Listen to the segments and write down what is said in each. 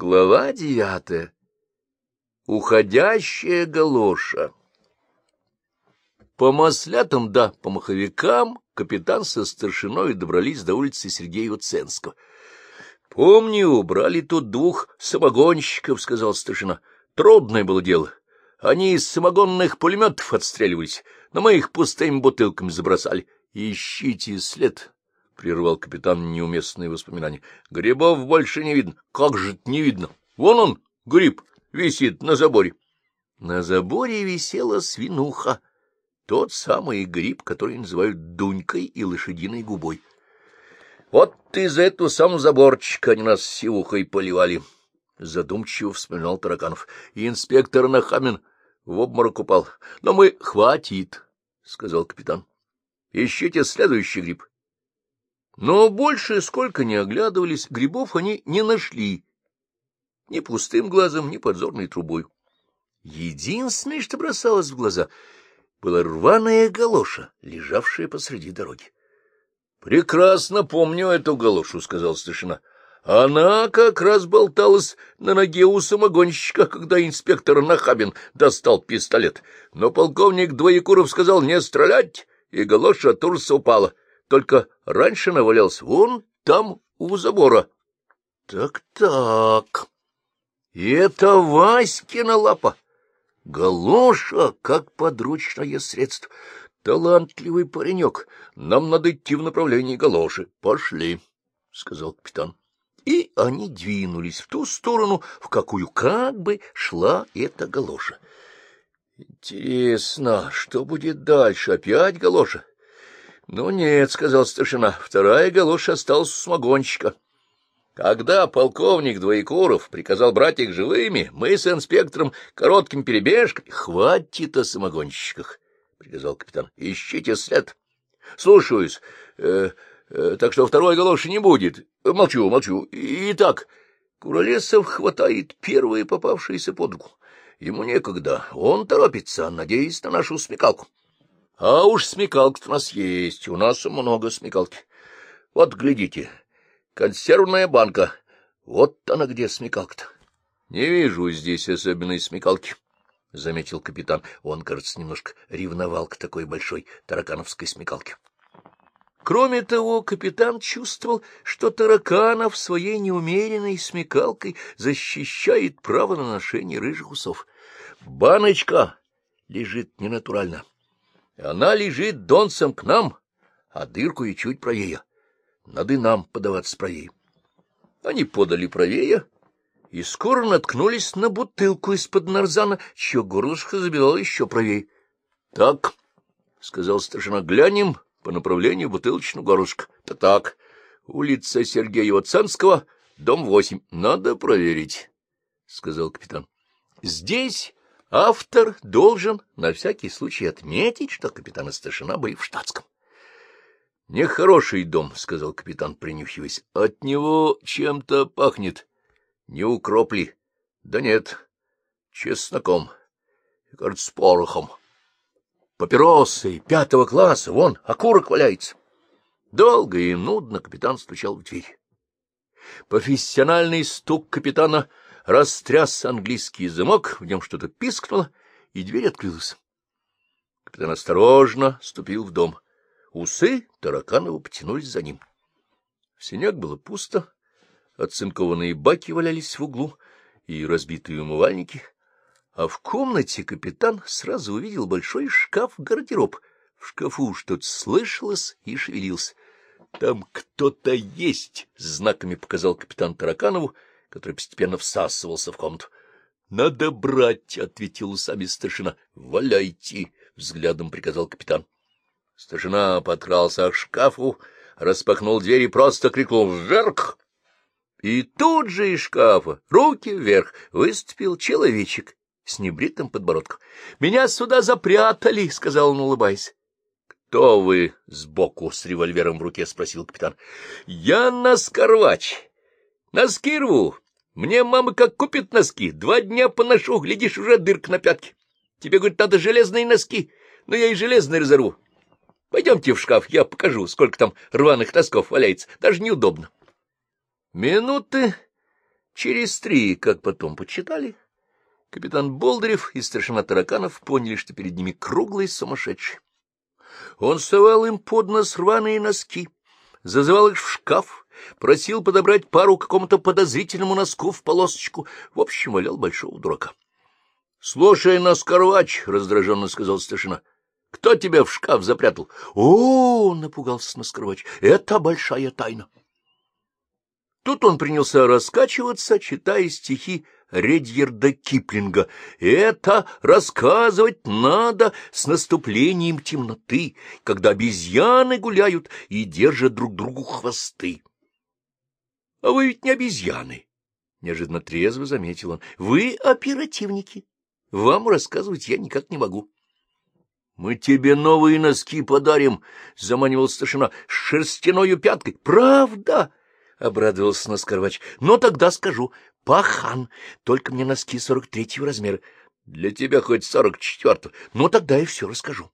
Глава девятая. Уходящая галоша. По маслятам, да, по маховикам капитан со старшиной добрались до улицы Сергеева-Ценского. — Помню, брали тут двух самогонщиков, — сказал старшина. — Трудное было дело. Они из самогонных пулеметов отстреливались, но мы их пустыми бутылками забросали. — Ищите след, — прервал капитан неуместные воспоминания. — Грибов больше не видно. Как же не видно? Вон он, гриб, висит на заборе. На заборе висела свинуха, тот самый гриб, который называют дунькой и лошадиной губой. Вот из эту сам заборчик они нас сивухой поливали. Задумчиво вспоминал Тараканов. И инспектор Нахамин в обморок упал. Но мы хватит, — сказал капитан. Ищите следующий гриб. Но больше, сколько ни оглядывались, грибов они не нашли. Ни пустым глазом, ни подзорной трубой. Единственное, что бросалось в глаза, была рваная галоша, лежавшая посреди дороги. — Прекрасно помню эту галошу, — сказал старшина. — Она как раз болталась на ноге у самогонщика, когда инспектор Нахабин достал пистолет. Но полковник Двоекуров сказал не стрелять, и галоша от ужаса упала. Только раньше навалялся вон там, у забора. Так — Так-так. И это Васькина лапа. Галоша, как подручное средство. Талантливый паренек. Нам надо идти в направлении галоши. Пошли, — сказал капитан. И они двинулись в ту сторону, в какую как бы шла эта галоша. Интересно, что будет дальше? Опять галоша? Ну нет, — сказал старшина, — вторая галоша осталась у смогонщика. Когда полковник Двоекуров приказал брать их живыми, мы с инспектором коротким перебежками... — Хватит о самогонщиках, — приказал капитан. — Ищите след. — Слушаюсь. Э, э, так что второй галоши не будет. Молчу, молчу. Итак, Куролесов хватает первые попавшиеся под руку. Ему некогда. Он торопится, надеясь на нашу смекалку. А уж смекалка у нас есть. У нас много смекалки. Вот, глядите, Консервная банка. Вот она где смекалка-то. — Не вижу здесь особенной смекалки, — заметил капитан. Он, кажется, немножко ревновал к такой большой таракановской смекалке. Кроме того, капитан чувствовал, что тараканов своей неумеренной смекалкой защищает право на ношение рыжих усов. Баночка лежит ненатурально. Она лежит донцем к нам, а дырку и чуть правее. Надо и нам подаваться правее. Они подали правее и скоро наткнулись на бутылку из-под нарзана, чье горлышко забивало еще правее. — Так, — сказал старшина, — глянем по направлению бутылочного горлышка. — Так, улица Сергеева Ценского, дом восемь. Надо проверить, — сказал капитан. — Здесь автор должен на всякий случай отметить, что капитан и старшина были в штатском. — Нехороший дом, — сказал капитан, принюхиваясь. — От него чем-то пахнет. Не укропли. Да нет, чесноком. Кажется, порохом. Папиросы пятого класса, вон, окурок валяется. Долго и нудно капитан стучал в дверь. Профессиональный стук капитана растряс английский замок, в нем что-то пискнуло, и дверь открылась. Капитан осторожно ступил в дом. Усы Тараканова потянулись за ним. В синяк было пусто, оцинкованные баки валялись в углу и разбитые умывальники, а в комнате капитан сразу увидел большой шкаф-гардероб. В шкафу что-то слышалось и шевелился. — Там кто-то есть! — знаками показал капитан Тараканову, который постепенно всасывался в комнату. — Надо брать! — ответил усами старшина. — Валяйте! — взглядом приказал капитан. Старшина подкрался к шкафу, распахнул дверь и просто крикнул «Вверх!». И тут же из шкафа, руки вверх, выступил человечек с небритым подбородком. — Меня сюда запрятали, — сказал он, улыбаясь. — Кто вы сбоку с револьвером в руке? — спросил капитан. — Я носкорвач. Носки рву. Мне мама как купит носки. Два дня поношу, глядишь, уже дырка на пятке. Тебе, говорит, надо железные носки, но я и железные разорву. Пойдемте в шкаф, я покажу, сколько там рваных носков валяется. Даже неудобно. Минуты Через три, как потом почитали, капитан Болдырев и старшина Тараканов поняли, что перед ними круглый сумасшедший. Он совал им под нос рваные носки, зазывал их в шкаф, просил подобрать пару какому-то подозрительному носку в полосочку, в общем, валял большого дурака. — Слушай, Наскорвач, — раздраженно сказал старшина, — кто тебя в шкаф запрятал? — О, — напугался Наскорвач, — это большая тайна. Тут он принялся раскачиваться, читая стихи Редьерда Киплинга. Это рассказывать надо с наступлением темноты, когда обезьяны гуляют и держат друг другу хвосты. — А вы ведь не обезьяны, — неожиданно трезво заметил он. — Вы оперативники. Вам рассказывать я никак не могу. — Мы тебе новые носки подарим, — заманивал старшина, — с шерстяною пяткой. — Правда? — обрадовался Наскорвач. — Но тогда скажу. Пахан, только мне носки сорок третьего размера. Для тебя хоть сорок четвертого. Ну, тогда я все расскажу.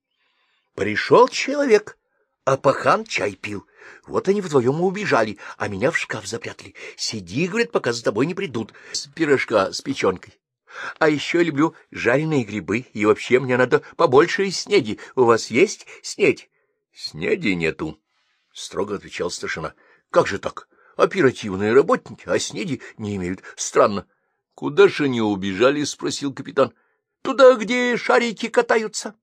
Пришел человек, а пахан чай пил. Вот они вдвоем убежали, а меня в шкаф запрятали. Сиди, говорят, пока за тобой не придут. С пирожка с печенкой. А еще я люблю жареные грибы, и вообще мне надо побольше снеди. У вас есть снедь? — Снеди нету, — строго отвечал старшина. — Как же так? Оперативные работники, а снеди не имеют. Странно. — Куда же они убежали? — спросил капитан. — Туда, где шарики катаются.